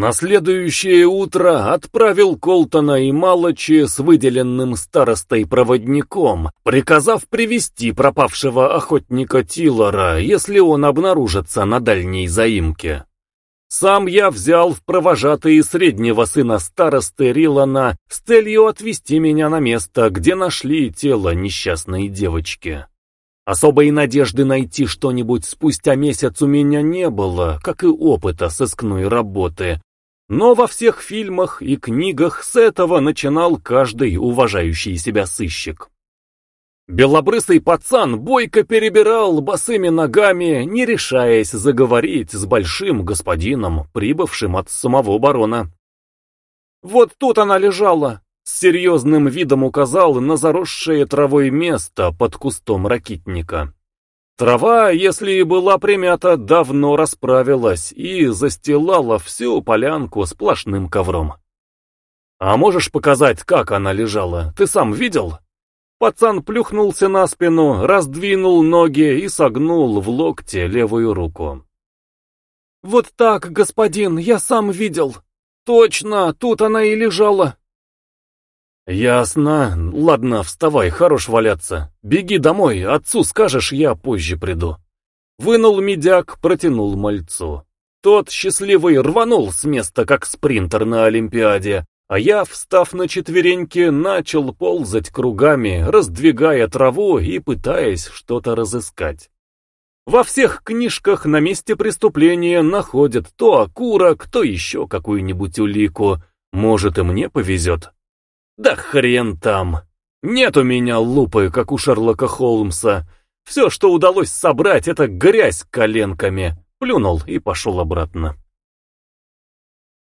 На следующее утро отправил Колтона и Малочи с выделенным старостой-проводником, приказав привести пропавшего охотника Тилора, если он обнаружится на дальней заимке. Сам я взял в провожатые среднего сына старосты Рилана с целью отвезти меня на место, где нашли тело несчастной девочки. Особой надежды найти что-нибудь спустя месяц у меня не было, как и опыта сыскной работы. Но во всех фильмах и книгах с этого начинал каждый уважающий себя сыщик. Белобрысый пацан бойко перебирал босыми ногами, не решаясь заговорить с большим господином, прибывшим от самого барона. «Вот тут она лежала», с серьезным видом указал на заросшее травой место под кустом ракитника. Трава, если и была примята, давно расправилась и застилала всю полянку сплошным ковром. «А можешь показать, как она лежала? Ты сам видел?» Пацан плюхнулся на спину, раздвинул ноги и согнул в локте левую руку. «Вот так, господин, я сам видел. Точно, тут она и лежала. «Ясно. Ладно, вставай, хорош валяться. Беги домой, отцу скажешь, я позже приду». Вынул медяк, протянул мальцу. Тот, счастливый, рванул с места, как спринтер на Олимпиаде, а я, встав на четвереньки, начал ползать кругами, раздвигая траву и пытаясь что-то разыскать. Во всех книжках на месте преступления находят то окурок, то еще какую-нибудь улику. Может, и мне повезет. Да хрен там. Нет у меня лупы, как у Шерлока Холмса. Все, что удалось собрать, это грязь коленками. Плюнул и пошел обратно.